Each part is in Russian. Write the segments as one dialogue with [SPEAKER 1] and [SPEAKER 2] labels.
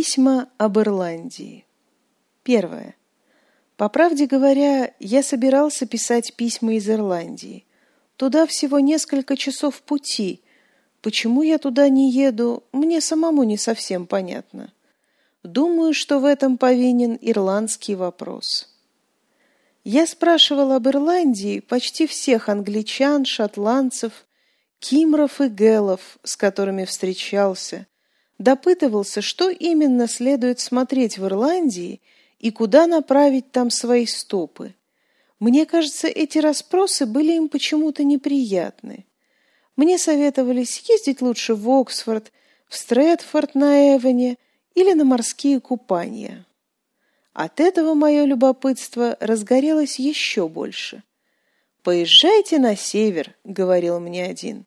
[SPEAKER 1] Письма об Ирландии. Первое. По правде говоря, я собирался писать письма из Ирландии. Туда всего несколько часов пути. Почему я туда не еду, мне самому не совсем понятно. Думаю, что в этом повинен ирландский вопрос. Я спрашивал об Ирландии почти всех англичан, шотландцев, кимров и гэлов, с которыми встречался, допытывался, что именно следует смотреть в Ирландии и куда направить там свои стопы. Мне кажется, эти расспросы были им почему-то неприятны. Мне советовали съездить лучше в Оксфорд, в Стрэдфорд на Эвоне или на морские купания. От этого мое любопытство разгорелось еще больше. «Поезжайте на север», — говорил мне один.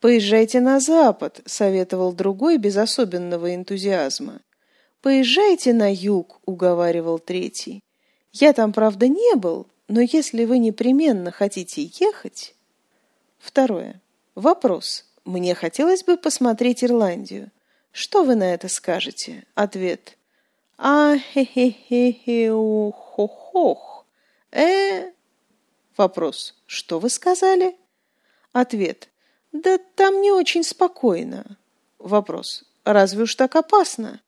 [SPEAKER 1] «Поезжайте на запад», — советовал другой без особенного энтузиазма. «Поезжайте на юг», — уговаривал третий. «Я там, правда, не был, но если вы непременно хотите ехать...» Второе. Вопрос. Мне хотелось бы посмотреть Ирландию. Что вы на это скажете? Ответ. А хе хе хе хе хо хох Э? Вопрос. Что вы сказали? Ответ. Да там не очень спокойно. Вопрос. Разве уж так опасно?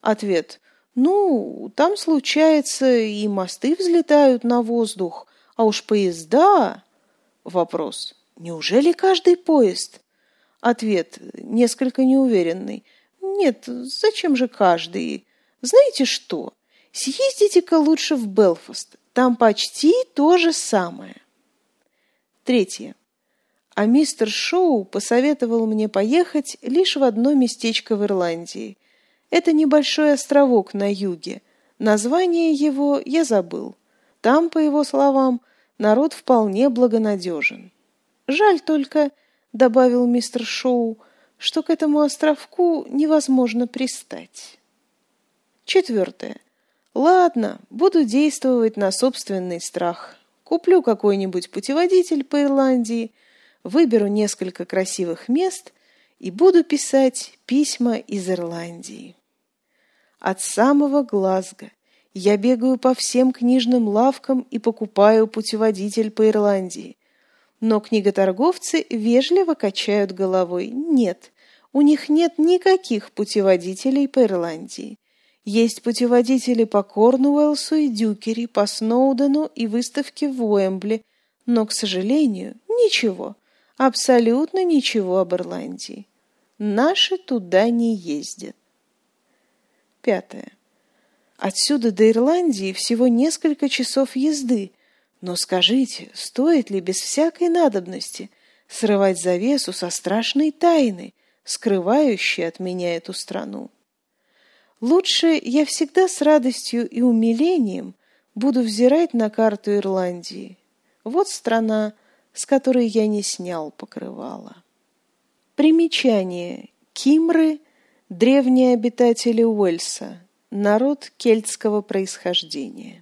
[SPEAKER 1] Ответ. Ну, там случается, и мосты взлетают на воздух, а уж поезда... Вопрос. Неужели каждый поезд? Ответ, несколько неуверенный. Нет, зачем же каждый? Знаете что? Съездите-ка лучше в Белфаст. Там почти то же самое. Третье. А мистер Шоу посоветовал мне поехать лишь в одно местечко в Ирландии. Это небольшой островок на юге. Название его я забыл. Там, по его словам, народ вполне благонадежен. Жаль только, добавил мистер Шоу, что к этому островку невозможно пристать. Четвертое. Ладно, буду действовать на собственный страх. Куплю какой-нибудь путеводитель по Ирландии, выберу несколько красивых мест и буду писать письма из Ирландии. От самого Глазго я бегаю по всем книжным лавкам и покупаю путеводитель по Ирландии. Но книготорговцы вежливо качают головой. Нет, у них нет никаких путеводителей по Ирландии. Есть путеводители по Корнуэллсу и Дюкери, по Сноудену и выставке в Уэмбли, но, к сожалению, ничего, абсолютно ничего об Ирландии. Наши туда не ездят. Пятое. Отсюда до Ирландии всего несколько часов езды – но скажите, стоит ли без всякой надобности срывать завесу со страшной тайны, скрывающей от меня эту страну? Лучше я всегда с радостью и умилением буду взирать на карту Ирландии. Вот страна, с которой я не снял покрывала. Примечание. Кимры – древние обитатели Уэльса, народ кельтского происхождения.